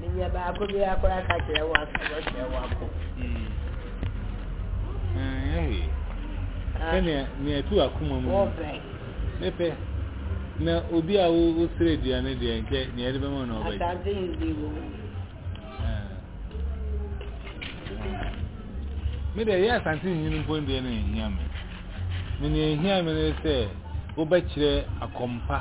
menyɛ baako bi akora ka kyerɛ wo aka wɔkyerɛ wo ako sɛnea nea ɛtu akoma mu ne pɛ na obi a wosrɛ aduane deɛ nkɛ nea ɛde bɛma na ɔbɛgye me deɛ yɛ asante nyini mpo deɛ no ɛhia me me ne ɛhia me ne sɛ wobɛkyerɛ akɔmpa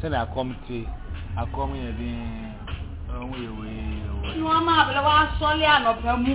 sɛne akɔm te akɔm yɛ den ɔmo yɛ wei yɛ wei. nneɛma abere wa asɔle anɔpa mu.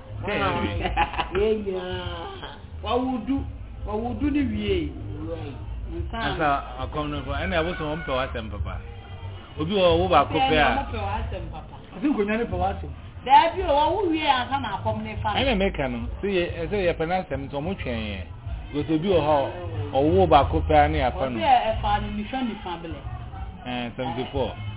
wawudu wawudu ne wie nsa akɔm no fɔ ɛna ɛwosɔn wɔn pɛ w'asɛm papa obi wɔ ɔwɔ baako pɛ a ɔsi nkonnwa ne pɛ w'asɛm daabi o wɔwo wie ansa na akɔm ne fa ɛna meka no sɛ yɛ ɛsɛ yɛ pɛ n'asɛm nti wɔn twɛn yɛ gosi obi wɔ hɔ ɔwɔ baako pɛ a ne yɛ apɛ no ɔsi ɛfa nifa nifa bɛlɛ ɛɛ seventy four.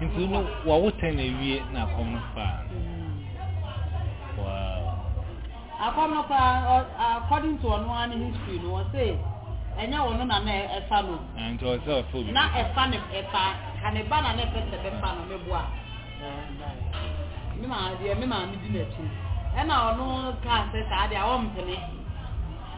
nti no wɔwo tɛn na ewie na akɔm no faa akɔm no koraa according to ɔno ara ne history no wɔse ɛnyɛ wɔn na na ɛfa no nti ɔsɛ ɔfa obi na ɛfa ne ɛfa kaneba na na ɛfɛ sɛ bɛfa no meboa me maa deɛ me maa me di n'akyi ɛna ɔno kaa sɛ saa deɛ a wɔmpene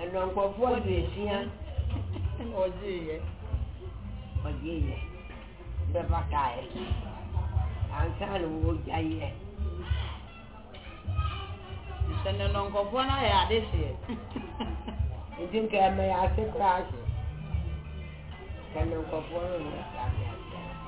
Ɛnna nkurɔfoɔ de nsia na ɔgyeeɛ ɔgyeeɛ bɛfa kaeɛ ansa na wɔgyaeɛ sɛ ne no nkurɔfoɔ no ayɛ ade hyeɛ nti nka ɛma yɛ ase koraa hye sɛ ne nkurɔfoɔ no nyɛ saa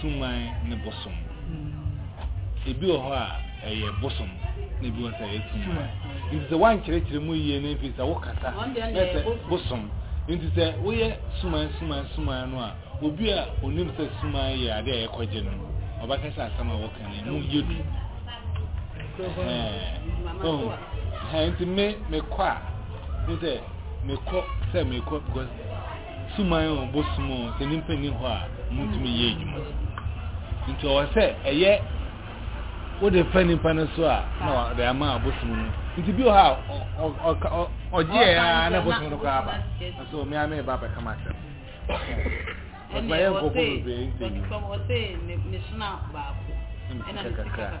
suman ne bosom. Ebi wɔ hɔ a ɛyɛ bosom na ebi wɔ hɔ sɛ ɛyɛ suman. Nti sɛ woankyerɛkyerɛ mu yie no mfiri sɛ wokasa na sɛ bosom. Nti sɛ woyɛ suman suman suman no a obi a onim sɛ suman yɛ ade a ɛkɔgye no ɔbɛka sɛ asɛm a wɔka no ɛmu yɛ du. Nti me mekɔ a mo sɛ mekɔ sɛ mekɔ because Suman o, bosom o, sɛ nipa nni hɔ a, mutumi yɛ adwuma. Nti ɔwɔ sɛ ɛyɛ wode fɛ nipa no so a na ɔde ama abosom no. Nti bi wɔ hɔ a ɔgye yɛ a na abosom no kɔ aba. Nso mmea mi ba bɛka ma asɛm. Ɛna ɛwɔ sɛ ɔsɛ ne sona baako. Ɛna ne sika kakra.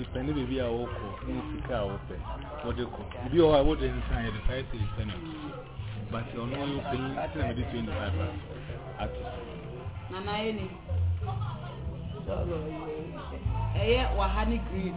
depende baabi a wɔkɔ ne sika a wɔpɛ wɔde kɔ ebi wɔ hɔ a wɔde nsa yɛde five series pɛ na but ɔno ɔyɛ ɔpanyin ati na mede twenty five a ato so. nana ayɛ ni sɔlɔ ɛyɛ waha ne green.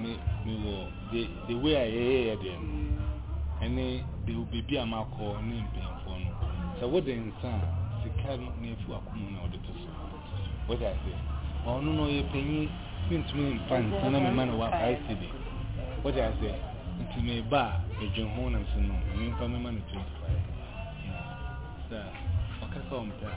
Me me wɔ the the way a yɛyɛ yɛ deɛ no ɛne the beebi a makɔ ne mpanyinfoɔ no sɛ wode nsa a sika no na efi wakoma na ɔde to so wɔde ase ɔno na ɔyɛ panyin mintumi mpa nsa na mema no wa five cedi wɔde ase nti meba a medwen ho na nso no memfa mema no twenty five sɛ ɔka sɛ ɔmpɛ a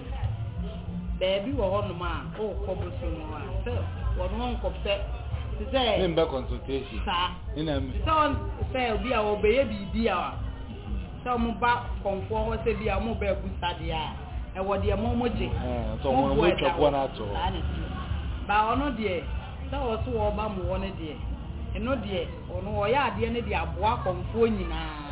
baabi wɔ hɔnom a wokɔ bosom hɔ a sɛ wɔn hɔ nkɔpɛ te sɛ membɛ consultation saa te sɛ sɛ obi a wɔbɛyɛ biribi a sɛ wɔba kɔnfoɔ hɔ sɛ bi a wɔbɛ abusa deɛ a ɛwɔ deɛ mo mo gye mo bu ɛda hɔ saa ne ti ba ɔno deɛ sɛ wɔ so wɔba mo hɔ no deɛ ɛno deɛ ɔno ɔyɛ adeɛ no deɛ aboa kɔnfoɔ nyinaa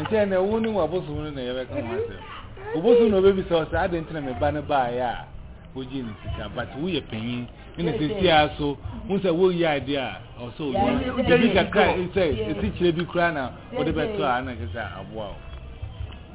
nti ɛnna ɛwo ne wabosom no na yɛbɛka ho asɛm obosom na obebisa ɔsɛ adi ntina mi ba ne baayɛ a wogye ne sika but woyɛ panyin ɛna sisi a so n sɛ woyi adi a ɔsɛ oyi ebi kakra sɛ esi kyerɛ bi koraa na wɔde bɛtɔ a ɛna kyerɛ sɛ aboa o.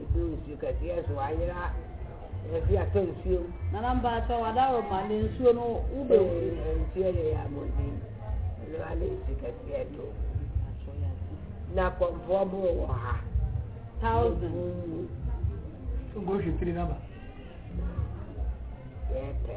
Edu nsu kɛseɛ so ayera ɛfi atɔ nsuo mu. Nana mpatsɔ wadaro ma ne nsuo no wo bɛ wu. Nsuo yɛ yɛ abɔnten ɛno wa ne nsu kɛseɛ do. Na kɔnfoɔ boro wɔ ha. Thousand. Nkohwɛ tiri naba. Yɛ pɛ.